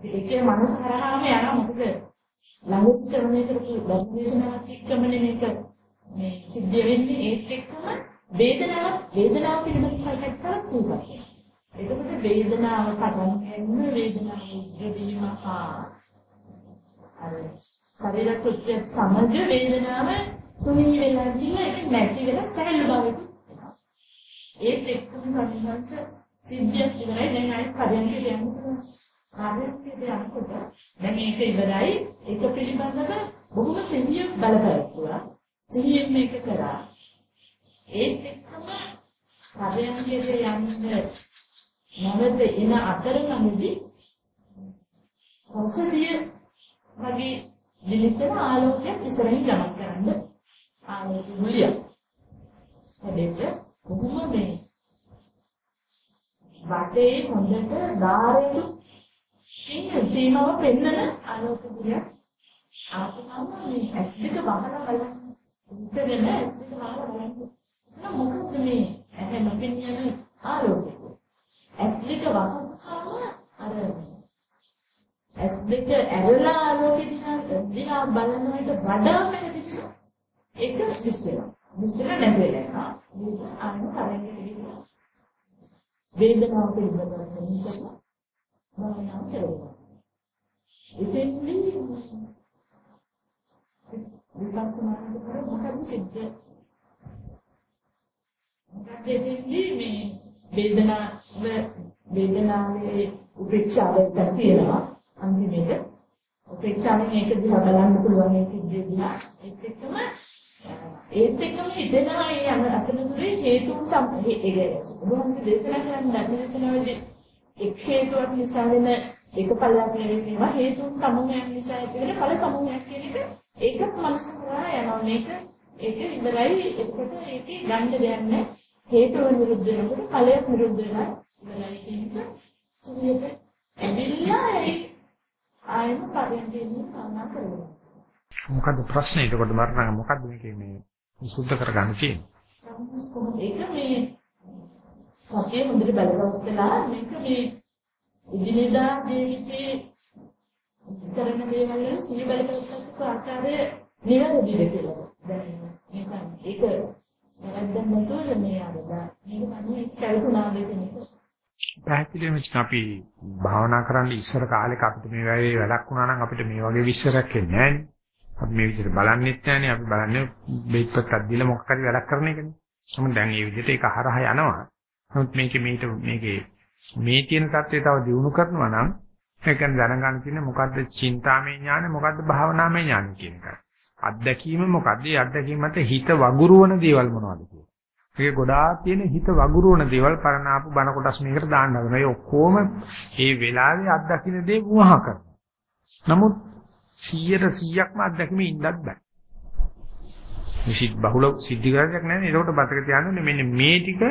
ඒකේ මනස හරහාම යනවා මොකද ළඟ ශ්‍රවණය කරපු ධර්මදේශනාවක් එක්කමනේ මේක මේ සිද්ධ වෙන්නේ ඒත් එක්කම වේදනාව වේදනාව පිළිබඳ සාකච්ඡාවක් තියෙනවා. එතකොට වේදනාව පටන් ගන්න වේදනාව උද්දවීම හා අර ශරීර කෘත්‍ය සමග වේදනාව තුනී වෙලා කියලා ඒක නැති වෙලා සැහැල්ලු බවට එනවා. ඒත් එක්කම සම්බන්ධ සිද්ධියක් ඉවරයි දැන් ආයෙත් පදයන්ට යන්න කාර්යයේ යනකොට දැන් ඒක ඉවරයි ඒක පිළිබඳව බොහොම සිහිය බලපෑවුවා සිහියෙන් මේක කරා. ඒත් එක්කම කාර්යයේ යන්න නැවත එන අතරමඟදී රසදිය වගේ දිලිසෙන ආලෝකයක් ඉස්සරහින් ගමන් කරන්න ආලෝක මුලිය. හැබැයි කොහොම මේ වටේ හොඳට ධාරයට ඉන්න සීමාව පෙන්නන ආලෝක මුලිය. ආපුවම මේ ඇස් දෙක වහලා බලන්න උත්තරගෙන ඇස් දෙක වහලා බලන්න මොකද මේ ඇහැ නොපෙනියන ආලෝකය ඇස් දෙක වහපුවාම අර ඇස් දෙක ඇරලා ආලෝකෙ දිහා දිහා බලනවට වඩා පැහැදිලි ඒක විශ්සෙනවා. විශ්සෙලා නැගෙලා යනවා. අනු කරන්නේ විදිහට. වේදනාව පිළිබඳව හිතන භාවනාව කරනවා. ඉතින්දී විපස්සනා කර මොකද සිද්ධ? මොකද ඉතින්දී මේ වේදනාව වේදනාවේ උපේක්ෂාව තියෙනවා අන්තිමේට උපේක්ෂාවෙන් ඒක දිහා බලන්න පුළුවන් මේ සිද්ධිය දිහා ඒත් එක්කම ඒත් එක්කම හිතෙනවා ඒ අතනතුරේ හේතුන් සම් ඒ උන්වහන්සේ දේශනා කරන දර්ශනවලදී එක් හේතුවක් නිසා වෙන එක ඵලයක් නෙවෙයිවා හේතුන් සමූහයක් නිසා ඇති වෙන ඵල සමූහයක් කියන එක ඒකත් මනස කරා යනවා මේක ඒක ඉවරයි එතකොට ඒකේ ගන්න දෙයක් නැහැ හේතුව නිරුද්ධ වෙනකොට ඵලයක් නිරුද්ධ වෙනවා ඉවරයි කියන සිහියට ඇවිල්ලා ඒ ආයම පරිණතියෙන් සම්මා කරනවා. මොකද්ද ප්‍රශ්නේ? එතකොට මරණ මොකද්ද මේකේ මේ සුද්ධ කරගන්න තියෙන්නේ? ඒක මේ සතිය හොඳට බලවත් වෙලා මේක මේ ඉදිරියදා ජීවිතේ කරන දේවල් වල සිහි බල බලපෑමක ආකාරය නිවැරදිද කියලා දැනෙනවා. නිකන් ඒක නැත්නම් නැතුව මේ අරදා මේක තමයි කල්පනාද කියන එක. පැහැදිලිවම අපි භාවනා කරන්න ඉස්සර කාලෙක අපිට මේ වගේ වැඩක් වුණා නම් අපිට මේ වගේ විශ්සරයක් එන්නේ නැහැ. අපි මේ විදිහට බලන්නෙත් නැහැනේ. අපි බලන්නේ බෙහෙත්පත්ක් දීලා මොකක් හරි වැඩක් කරන එකනේ. නමුත් දැන් මේ විදිහට ඒක හරහා යනවා. නමුත් මේකේ මේට මේකේ මේ තියෙන தත්ත්වය තව දියුණු කරනවා නම් ඒක දැනගන්න තියෙන්නේ මොකද්ද චින්තාමය ඥාන මොකද්ද භාවනාමය ඥාන කියන එක. අත්දැකීම මොකද්ද? ඒ අත්දැකීම මත හිත වගුරුවන දේවල් මොනවද කියන්නේ. ඒක ගොඩාක් තියෙන හිත වගුරුවන දේවල් පරණාපු බණ කොටස් මේකට දාන්න හදනවා. ඒ ඔක්කොම ඒ වෙලාවේ අත්දකින්න දේ වහහ කරනවා. නමුත් 100ට 100ක්ම අත්දැකීමේ ඉන්නත් බෑ. විසිට බහුල සිද්ධිකාරයක් නැහැ. ඒකට බතක තියාගන්න මෙන්න මේ ටික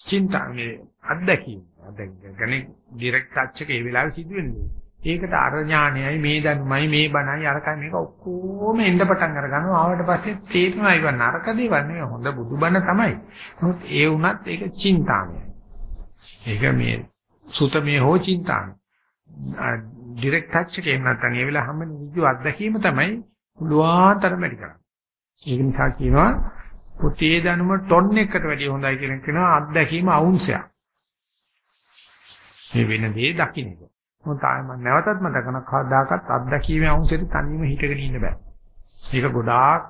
චින්තාමේ අත්දැකීම. අත්දැකීම. කියන්නේ ඩිරෙක්ට් ටච් එක ඒ වෙලාවේ සිදු වෙන්නේ. ඒකට අර ඥානයයි මේ දැනුමයි මේ බණයි අරකයි මේක ඔක්කොම එන්න පටන් අර ගන්නවා ආවට පස්සේ තේරෙනවා ඒක නරක දේවල් නෙවෙයි හොඳ බුදුබණ තමයි. නමුත් ඒ වුණත් ඒක චින්තාමයයි. ඒක මේ සුතමේ හෝ චින්තාමය. ඩිරෙක්ට් ටච් එකේ නැත්නම් ඒ වෙලාව හැම නිජු අත්දැකීම තමයි පුළුවන්තරම වැඩි කරන්නේ. ඒක නිසා කියනවා පොතේ දැනුම ටොන් එකකට වැඩිය හොඳයි කියලා කියනවා අත්දැකීම අවුන්සයක්. මේ වෙන දේ දකින්න එක. මොකද මම නැවතත් මතක කරන කවදාකවත් අත්දැකීමේ අවුන්සෙට තනියම හිටගෙන ඉන්න බෑ. ඒක ගොඩාක්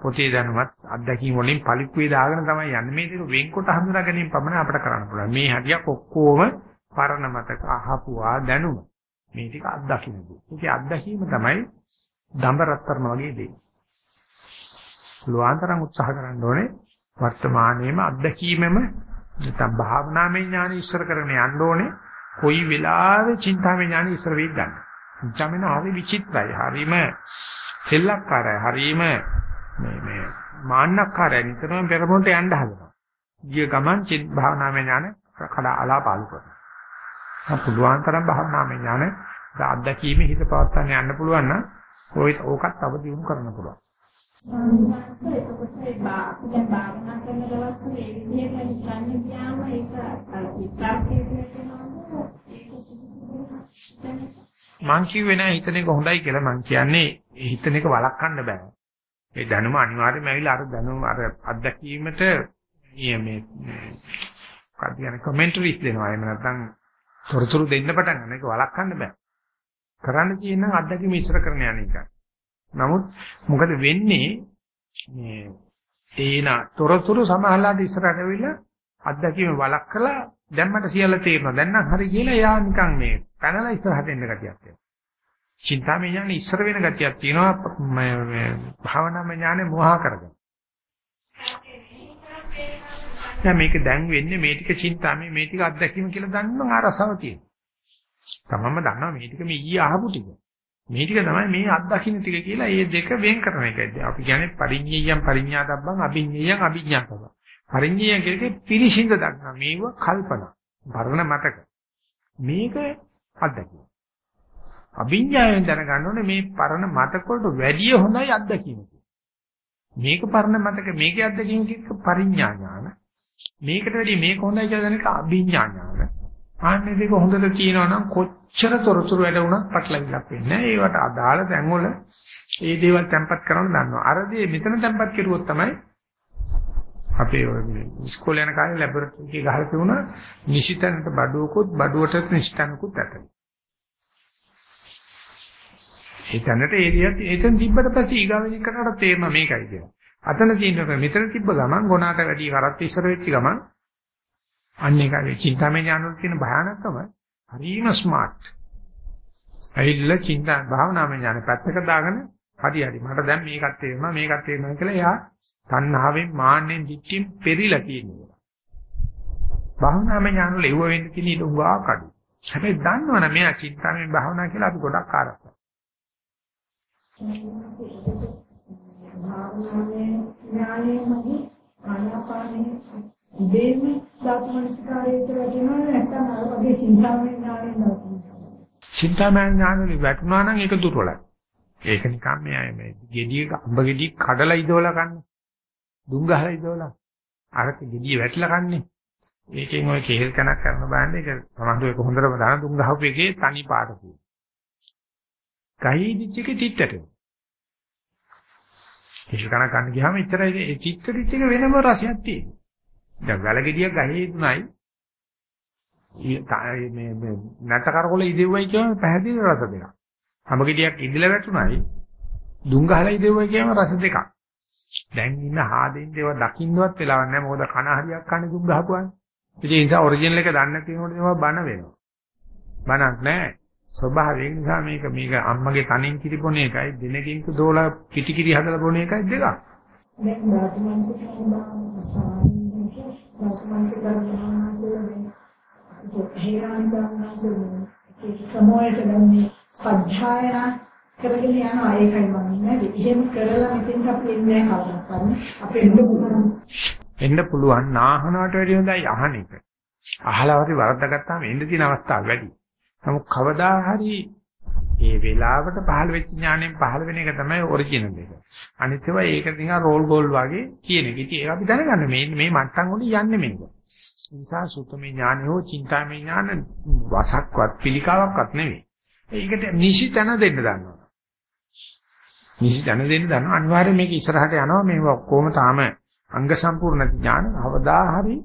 පොතේ දැනුමත් අත්දැකීම් වලින් පරිප්පුවේ දාගෙන තමයි යන්නේ. මේ දේ වෙන්කොට හඳුනා ගැනීම පමණ අපිට කරන්න පුළුවන්. මේ හරියක් ඔක්කොම පරණ මතක අහපුවා දැනුම. මේ ටික අත්දකින්නදී. ඒකේ අත්දැකීම තමයි දඹ රත්තරන වගේ දෙයක්. පුළුවන්තරම් උත්සාහ කරන්න ඕනේ වර්තමානයේම අත්දැකීමෙම නැත්නම් භාවනාමය ඥාන ඉස්සර කරගෙන යන්න ඕනේ. කොයි වෙලාවෙ චින්තාමය ඥාන ඉස්සර වෙයි ගන්න. චින්තාමය හරි විචිත්‍රයි. හරිම සෙල්ලක්කාරයි. හරිම මේ මේ මාන්නක්කාරයි. නිතරම පෙරමුණට යන්න හදනවා. ගිය ගමන් චිත් භාවනාමය ඥාන කඩා අලාපාලු කරනවා. පුළුවන් තරම් භාවනාමය ඥාන අත්දැකීමේ හිත පවත්වාගෙන යන්න පුළුවන් නම් ඔය ඕකත් තව දියුණු කරන්න පුළුවන්. සංස්කෘතික එතකොට ඒ බාහිර භාවනා කරන දවස්වල ඒ විදිහට නිකන් ගියාම ඒක අර විතරකේ වෙනවා ඒක මං කිව්වේ නෑ හිතන එක හොඳයි කියලා මං කියන්නේ හිතන එක වළක්වන්න බෑ. ඒ දැනුම අනිවාර්යයෙන්ම ඇවිල්ලා අර දැනුම අර අත්දැකීමට මේ මේ මොකක්ද කියන්නේ කමෙන්ටරිස් දෙනවා. එහෙම නැත්නම් තොරතුරු දෙන්න පටන් ගන්න එක වළක්වන්න බෑ. කරන්න තියෙන අත්දැකීම ඉස්සර කරන යන එකයි. නමුත් මොකද වෙන්නේ මේ ඒන තොරතුරු සමහරලාට ඉස්සරහට වෙලා අත්දැකීම වලක් කළා දැන් මට සියල්ල තේරෙනවා දැන් නම් හරි කියලා එයා නිකන් මේ පැනලා ඉස්සරහට එන්න ගතියක් තියෙනවා. චින්තාමය ඥානෙ ඉස්සර වෙන ගතියක් තියෙනවා මේ භාවනාමය ඥානෙ මොහා කරගෙන. දැන් මේක දැන් වෙන්නේ මේ ටික චින්තාමය මේ ටික අත්දැකීම කියලා දන්නම් ආරසාව තියෙනවා. තමම දන්නවා මේ ටික මේ ඊයේ අහපු ටික. මේ ටික තමයි මේ අත්දකින්න ටික කියලා මේ දෙක වෙන් කරන එකයි. අපි කියන්නේ පරිඤ්ඤයයන් පරිඤ්ඤාතබ්බන් අභිඤ්ඤයයන් අභිඤ්ඤාතබ්බන්. පරිඤ්ඤයයන් කියන්නේ පිරිසිඳ දක්නා මේව කල්පනා. වර්ණ මතක. මේක අත්දැකීම. අභිඤ්ඤායෙන් දැනගන්න ඕනේ මේ පරණ මතක වලට වැඩිය හොඳයි අත්දැකීම. මේක පරණ මතක මේකේ අත්දැකීම කිව්ක පරිඤ්ඤා ඥාන. මේකට වැඩිය මේක හොඳයි කියලා දැනක අභිඤ්ඤා ඥාන. ආන්නේ දෙක හොඳට තියෙනවා නම් කොච්චර තොරතුරු වැඩ වුණත් පටලවිලක් වෙන්නේ නැහැ. ඒවට අදාළ තැන්වල ඒ දේවල් තැම්පත් කරන්න දන්නවා. අර දේ මෙතන තැම්පත් කරුවොත් තමයි අපේ ඉස්කෝලේ යන කාලේ ලැබොරටරි එකේ ගහලා තිබුණා නිසිතනට බඩුවකුත් බඩුවට නිසිතනකුත් ඇතන. ඒ තැනට ඒරියත් එතන තිබ්බට පස්සේ ඊගාවෙනි කරනට තේරෙනවා මේකයි කියලා. අතන තියෙනක මෙතන තිබ්බ ගමන් ගොනාට වැඩි කරත් ඉස්සර වෙච්ච ගමන් අන්න ඒකයි චින්තාමය ඥානවල තියෙන භයානකම හරිම ස්මාර්ට්. ඇවිල්ලා චින්තා භාවනාමය ඥාන පැත්තක දාගෙන හරි හරි මට දැන් මේකත් තේරෙනවා මේකත් තේරෙනවා කියලා එයා තණ්හාවෙන් මාන්නෙන් දික්කින් පෙරිලා තියෙනවා. භාවනාමය ඥානවල එව්ව වෙන්න තියෙන ඊට උගා කඩු. හැබැයි දන්නවනේ මෙයා චින්තාමය භාවනා කියලා අපි ගොඩක් ආරසයි. භාවනාවේ ඥානයේදී ආනාපානයේ ඉබේම ධාතු මනසිකාරයට වැටෙනවා නැත්නම් අර වගේ චින්තාමය ඥාණයෙන් දවසක්. චින්තාමය ඥානෙ වැටුණා නම් ඒක දුර්වලයි. ඒක නිකන් මේ මේ ගෙඩිය අඹ ගෙඩිය කඩලා ඉදවලා කන්නේ. දුම් ගහලා ඉදවලා. අරක ගෙඩිය වැටලා කන්නේ. ඒකෙන් ඔය කෙහෙල් කනක් කරන බෑනේ ඒක තමයි ඒක හොඳටම දාන දුම් ගහපු එකේ තනි පාට තියෙනවා. ගහේ ඉදිච්ච එකේ තිත්තට. කෙහෙල් කනක් ගන්න ගියාම ඉතරයි ඒ තිත්ත තිත්ත එක වෙනම රසයක් තියෙනවා. දැන් වැලගෙඩියක් ගහේ දුනයි මේ මේ නැට කරකොල ඉදෙව්වයි කියන පැහැදිලි රස දෙකක්. හැමගෙඩියක් ඉදිලා වැටුණයි දුම් ගහලා ඉදෙව්වයි කියන රස දෙකක්. දැන් ඉන්න හාදෙන් දේව දකින්නවත් වෙලාවක් නැහැ මොකද කන හරියක් කන්නේ දුම් ගහපුවානේ. ඒ නිසා ඔරිජිනල් එක දන්නේ නැති වෙනකොට ඒවා බන වෙනවා. බනක් නැහැ. ස්වභාවයෙන් නිසා මේක මේක අම්මගේ තනින් කිරි බොන එකයි දිනකින් දෝලා පිටි කිරි හදලා බොන එකයි දෙකක්. දැන් ධාතු මනසික සාමාන්‍යයෙන් ධාතු මනසික කරනවා කියන්නේ හේරාන්තනසෙ කමෝයට ගන්නේ සත්‍යයන කරගෙන යනවා ඒකයි මම ඉන්නේ. එහෙම කරලා මෙතෙන් අපි එන්නේ නැහැ කවදාවත් කරන්නේ. අපේ එන්න පුළුවන් නාහනවට වැඩිය හොඳයි අහන එක. අහලා හරි වරද්දාගත්තාම එන්න තියෙන අවස්ථා වැඩි. නමුත් කවදා හරි ඒ වෙලාවට පහළ වෙච්ච ඥාණයෙන් පහළ වෙන එක තමයි ඔරිජිනල් එක. අනිත් ඒවා ඒක නිකන් රෝල් ගෝල් වගේ කියන එක. ඉතින් ඒක අපි දැනගන්න මේ මේ මට්ටම් වලින් යන්නේ මේක. ඒ නිසා සුතමේ ඥානය හෝ චින්තාමේ ඥාන වසක්වත් පිළිකාවක්වත් නෙවෙයි. ඒකට නිසි තැන දෙන්න දන්නවා. නිසි තැන දෙන්න දන්නවා. අනිවාර්යයෙන් මේක ඉස්සරහට යනවා. මේක ඔක්කොම තාම අංග සම්පූර්ණ ඥාන අවදා හරි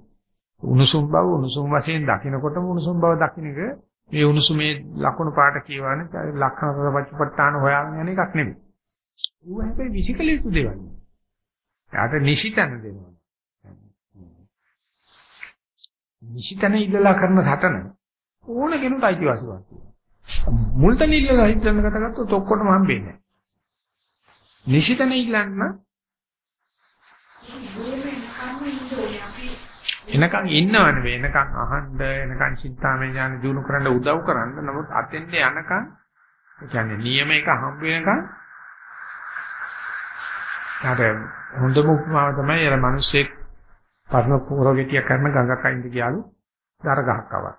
උණුසුම් බව උණුසුම් වශයෙන් දකිනකොටම උණුසුම් බව දකින්න එක මේ උණුසුමේ ලකුණු පාට කියවන්නේ ලක්ෂණ රසපච්චපට්ඨාන හොයාගෙන යන එකක් නෙමෙයි. ඌ හැබැයි විසිකල යුතු දේවල්. යාට නිසිතන දෙනවා. නිසිතන ඉල්ලලා කරන සටන ඕන කෙනෙකුට අයිතිවාසිකමක් තියෙනවා. මුල්තන ඉල්ලලා හිටන්න කතා කරද්දී ඔක්කොටම හම්බෙන්නේ නැහැ. නිසිතන ඉල්ලන්න එනකන් ඉන්නව නෙවෙයි එනකන් අහන්න එනකන් චින්තාමය ඥාන දිනු කරන්න උදව් කරන්න නමුත් අතෙන්ට යනකන් ඒ කියන්නේ නියම එක හම්බ වෙනකන් අර හොඳම උපමාව තමයි අර මිනිස්සෙක් පරණ පුරෝගිතිය කරන ගඟක ඉඳ ගියාලු දර ගහක් ආවා.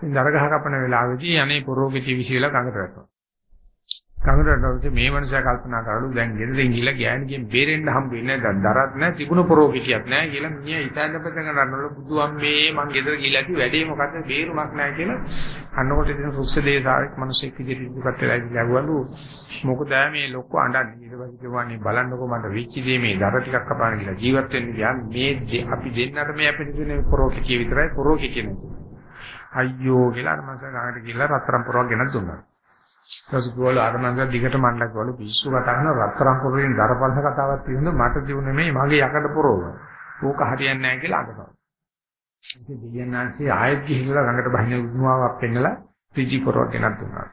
ඉතින් දර ගහ කපන වෙලාවේදී අනේ පුරෝගිතිය විශ්ීලා ගඟට වැටුණා. ගඟට මේ මනුස්සයා කල්පනා කරලු දැන් ගෙදරින් ගිහලා ගෑණිගෙන් බේරෙන්න හම්බ වෙන්නේ දැන් දරත් නැහැ තිබුණ පරෝගිතියක් නැහැ කියලා මිනිහා ඉතින් පෙතන ගන්නවල බුදු අම්මේ මං ගෙදර ගිහලා ඇති වැඩේ මොකද්ද? බේරුමක් නැහැ කියලා. අන්නකොට ඉතින් රුක්ෂ දේශාවෙක් මිනිස්සෙක් විදිහට ඉදිරියට වෙලා ඉලවලු මොකද මේ ලොක්ක අඬන්නේ? ඊට පස්සේ කිව්වානේ බලන්නකෝ මට වෙච්ච දේ මේ දර ටිකක් කපාන කියලා ජීවත් වෙන්න ගියා. මේ අපි දෙන්නට මේ අපිට දෙන පරෝගිතිය විතරයි පරෝගිතිය නෙවෙයි අයියෝ කියලා අර මං ගානට ගිහලා රත්තරන් පොරවක් ගෙනත් දුන්නා. ඊපස්සේ අර මංග දිගට මණ්ඩක් වල පිස්සු කතා කරන රත්තරන් පොරෙන් දරපල්හ කතාවක් තියෙනවා මට දිනුනේ මේ මගේ යකඩ පොරව. ඕක හරියන්නේ නැහැ කියලා අඬනවා. ඉතින් දෙයන්නාන්සේ ආයෙත් ගිහිල්ලා ළඟට බහින උදුමාවක් පෙන්නලා රිජි පොරවක් ගෙනත් දුන්නා.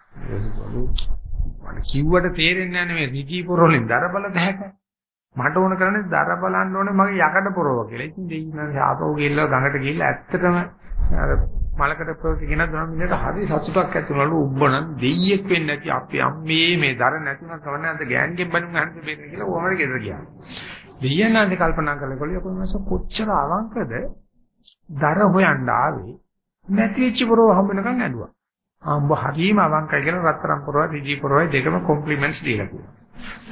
මට කිව්වට තේරෙන්නේ නැහැ මේ රිජි පොරවලින් දරබල දැහැක. මට ඕන කරන්නේ දර බලන්න ඕනේ මගේ යකඩ පොරව කියලා. ඉතින් දෙයන්නාන්සේ ආපහු ගිහිල්ලා ගඟට ගිහිල්ලා ඇත්තටම අර මලකට ප්‍රෝක කියන ධර්මයට හරි සතුටක් ඇති වුණලු උඹන දෙයියෙක් වෙන්නේ නැති අපි අම්මේ මේ දර නැතුණ කවන්නේ අද ගෑන්ගෙන් බණුන් අහන්න බෙන්න කියලා ඕමර ගෙදර ගියා. දෙයයන්ාන්ද කල්පනා කරනකොට කොහොමද කොච්චර අවංකද දර හොයන්න ආවේ නැති වෙච්ච පොරව හම්බ වෙනකන් ඇඬුවා. ආඹ හරීම අවංකයි කියලා රත්තරන් පොරව රිජි පොරවයි දෙකම කොම්ප්ලිමන්ට්ස් දීලා තියෙනවා.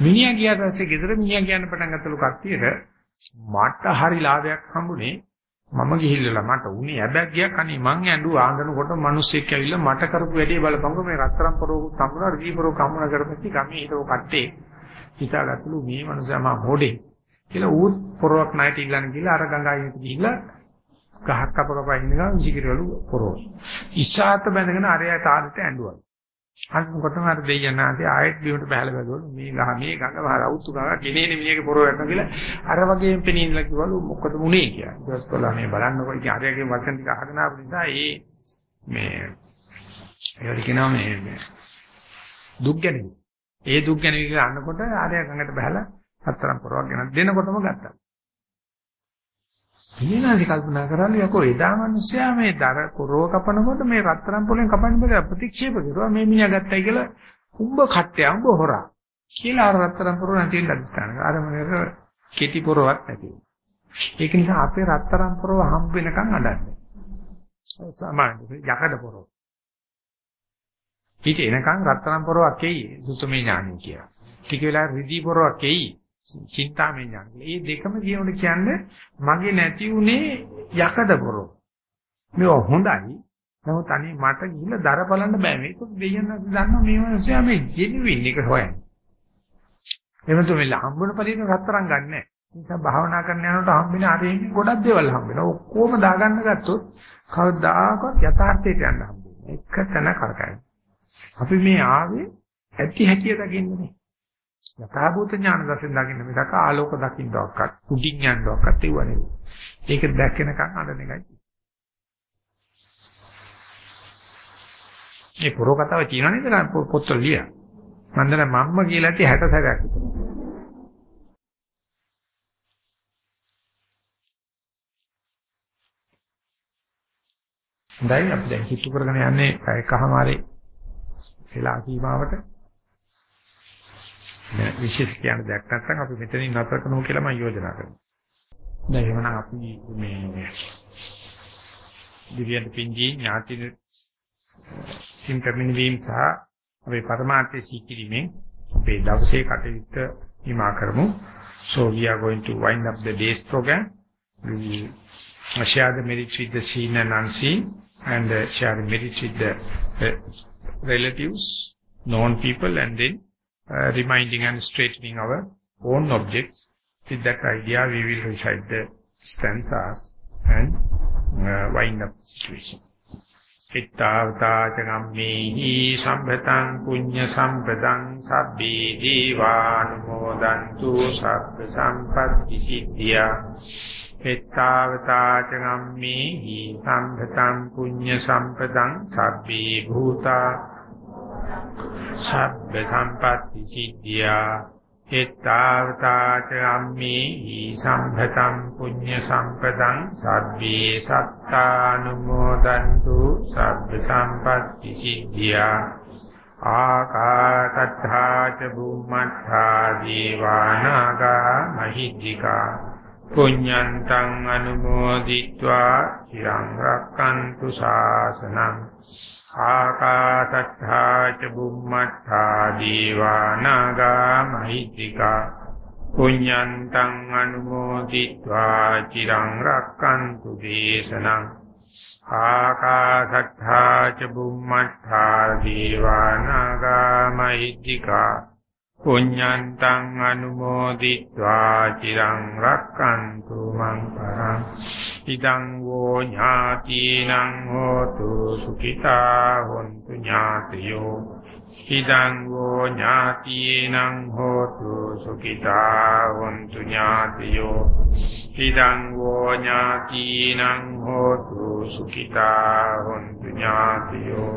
මිනිහා ගියාට පස්සේ ගෙදර මිනිහා කියන්න පටන් ගත්තලු කට්ටියට මට හරි ලාභයක් හම්බුනේ. මම ගිහිල්ලා මට උනේ ඇබැග්ගයක් අනේ මං ඇඬු ආඳනකොට මිනිස්සෙක් ඇවිල්ලා මට කරපු වැඩේ බලපංකො මේ රත්තරන් පොරෝ තම්බුනා රිදී පොරෝ කම්මන කරපස්සේ ගමේ හිටව කට්ටේ. හිතාගත්තලු මේ මනුස්සයා මා මොඩේ කියලා ඌත් පොරවක් නැට ඉල්ලන්න ගිහලා අර ගංගායියට ගිහිල්ලා ගහක් කප කප ඉන්න ගමන් විසිකිරවලු පොරෝ ඉස්සాత බැඳගෙන අරයට ආදට ඇඬුවා. අන්තිමටම අර දෙයයන්ාදී ආයෙත් බිමට බහලා බැලුවලු මේ ගහ මේ ගඟ වහ රවුතු ගහ ගෙනේන මිනිහගේ පොරව යනවා කියලා අර වගේම පෙනීනලා කිව්වලු මොකද මුනේ කියලා. ඊට පස්සේ කළා මේ බලන්නකො ඉතින් අරයාගේ වචන ටික අහගෙන ආපු නිසා ඒ මේ ඒකට කියනවා මේ දුක් ගැනීම. ඒ දුක් ගැනීම කියලා අන්නකොට ආරයා ගඟට බහලා හතරම් පොරවක් ගෙනත් දෙනකොටම ගත්තා. ඊළඟට කල්පනා කරන්නේ යකෝ එදා මිනිස්සයා මේ දර කොරව කපනකොට මේ රත්තරන් පොලෙන් කපන්න බෑ ප්‍රතික්ෂේප කරුවා මේ මිනිහා ගත්තයි කියලා උඹ කට්ටය උඹ හොරා කියලා අර රත්තරන් පොරව නැති වෙන්න අදිස්ථාන කරා. අර මොනවාද කෙටි පොරවක් නැති. ඒක නිසා අපේ රත්තරන් පොරව හම්බ වෙනකන් අඬන්නේ. සාමාන්‍ය යකඩ පොරව. ඊට එනකන් රත්තරන් පොරවක් එයි සුතමේ ඥානෙ කියලා. ටික වෙලා රිදී පොරවක් එයි චින්තාමය ඥාන. මේ දෙකම කියනකොට කියන්නේ මගේ නැති උනේ යකඩ පොරො. මේක හොඳයි. නමුත් අනේ මට ගිහිල්ලා දර බලන්න බෑ. මේක දෙයයන් දන්නවා මේ මිනිස්සයා මේ ජෙනුවින් එක හොයන්නේ. එමතු මෙල්ල හම්බුන පළින රත්තරන් ගන්නෑ. නිසා භාවනා කරන යනකොට හම්බෙන අර ඉන්නේ ගොඩක් දේවල් හම්බෙනවා. ඔක්කොම දාගන්න ගත්තොත් කවදාකවත් යථාර්ථයට යන්න හම්බෙන්නේ. එක තැන කරකැවෙන. අපි මේ ආවේ ඇති හැටිය දකින්නේ. යථාභූත ඥාන දර්ශන දකින්න මිසක ආලෝක දකින්නවක්වත් කුඩින් යන්නවක්වත් ඒව නෙවෙයි. ඒක දැක්කනකන් අඬන එකයි. මේ පොරෝ කතාව කියනවා නේද පොත්වල ලියලා. මන්දන මම්ම කියලා ඇති 60 සැරයක් විතර. දැන් අපි දැන් හිතු කරගෙන යන්නේ එකමාරේ වෙලා කීමාවට දැන් විශේෂ කියන දෙයක් නැත්නම් අපි මෙතනින් නතර කරමු කියලා මම යෝජනා කරනවා. දැන් එහෙමනම් අපි මේ දිව්‍යන්ත පින්ජී ඥාති සිම් පැමිණීම සහ අපේ පරමාර්ථයේ සීකිරීමෙන් අපේ දවසේ කටයුත්ත හිමා කරමු. So we are going to wind up the day's program. We share the merits with the seen and unseen and uh, share the merits with the uh, relatives, known people and then uh, reminding and straightening our own objects. With that idea we will recite the stanzas and uh, wind up the situation. ittavata cagammehi sambhatang punya sampatang sabbi divanumodantu sabba sampatti siddhya ittavata cagammehi sambhatang punya sampatang sabbi bhuta sabba sampatti siddhya එත්තාවතාච අම්මේ සම්භතං පුඤ්ඤ සම්පදං සබ්බේ සත්තානුමෝදන්තු සබ්බ සම්පත්‍ති සිද්ධියා. ආකාශත්තා ච බුම්මත්තා දීවානාගා මහිද්దికා. පුඤ්ඤන්තං අනුමෝදිत्वा চিරං රක්칸තු ශාසනං ආකාශත්තා ච බුම්මත්තා දීවානාගා මහිත්‍තිකා පුඤ්ඤන්තං අනුමෝදිत्वा চিරං රක්칸තු දේශනං ආකාශත්තා ච බුම්මත්තා දීවානාගා මහිත්‍තිකා පුඤ්ඤන්තං අනුමෝදිत्वा චිරං රක්칸තු මං පරං ඉදං වෝ ඥාතිනං හෝතු සුඛිතා හොන්තු ඥාතියෝ ඉදං වෝ ඥාතිනං හෝතු සුඛිතා හොන්තු ඥාතියෝ ඉදං වෝ ඥාතිනං හෝතු සුඛිතා හොන්තු ඥාතියෝ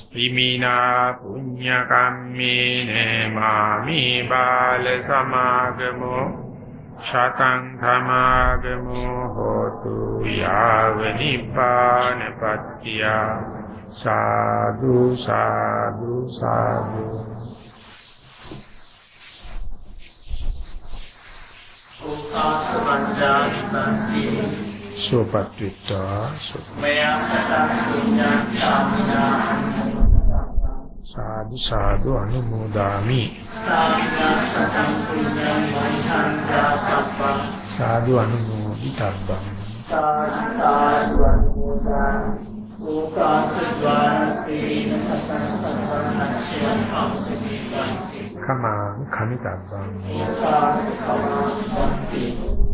හිමිනා පුඤ්ඤ කම්මේන මාමි බාල සමාගමෝ ශතං සමාගමෝ හෝතු යාව නිපානපත්තිය සාදු සාදු සාදු ඕකාසවංජානිපන්ති සෝපත්විත්තා මයං පුඤ්ඤං සාමිනා සාදු සාදු අනුමෝදාමි. සාමිනා සතං පුඤ්ඤං මහිහං දාසප්පං සාදු අනුමෝදිතබ්බං. සාදු සාදු අනුමෝදං ඕකාසද්වාරස්තේන සතං සතං අක්ෂයං කම්සතිකං කමං කමිතබ්බං ඕකාසකමන්ති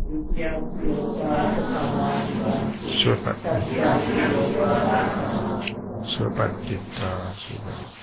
විද්‍යං යෝසාසකමන්ති සෝපත් සෝපත්විත්තා සෝපත්